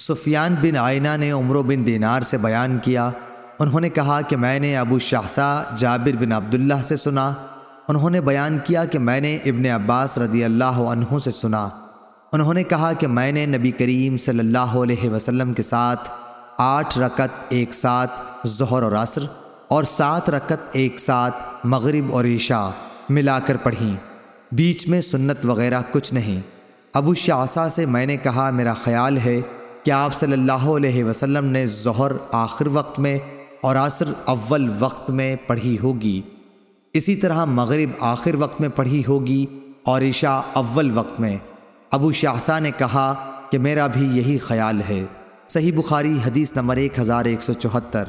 سفیان بن آئینہ نے عمر بن دینار سے بیان کیا۔ انہوں نے کہا کہ میں نے ابو شاہسا جابر بن عبداللہ سے سنا۔ انہوں نے بیان کیا کہ میں نے ابن عباس رضی اللہ عنہ سے سنا۔ انہوں نے کہا کہ میں نے نبی کریم صلی اللہ علیہ وسلم کے ساتھ آٹھ رکت ایک ساتھ ظہر اور عصر اور سات رکت ایک ساتھ مغرب اور عشاء ملا کر پڑھیں۔ بیچ میں سنت وغیرہ کچھ نہیں۔ ابو شاہسا سے میں نے کہا، میرا خیال ہے کہ آپ صلی اللہ علیہ وسلم نے ظہر آخر وقت میں اور عصر اول وقت میں پڑھی ہوگی؟ اسی طرح مغرب آخر وقت میں پڑھی ہوگی اور عشاء اول وقت میں۔ ابو شاہسا نے کہا کہ میرا بھی یہی خیال ہے۔ صحیح بخاری حدیث نمبر ایک ہزار ایک سو چوہتر۔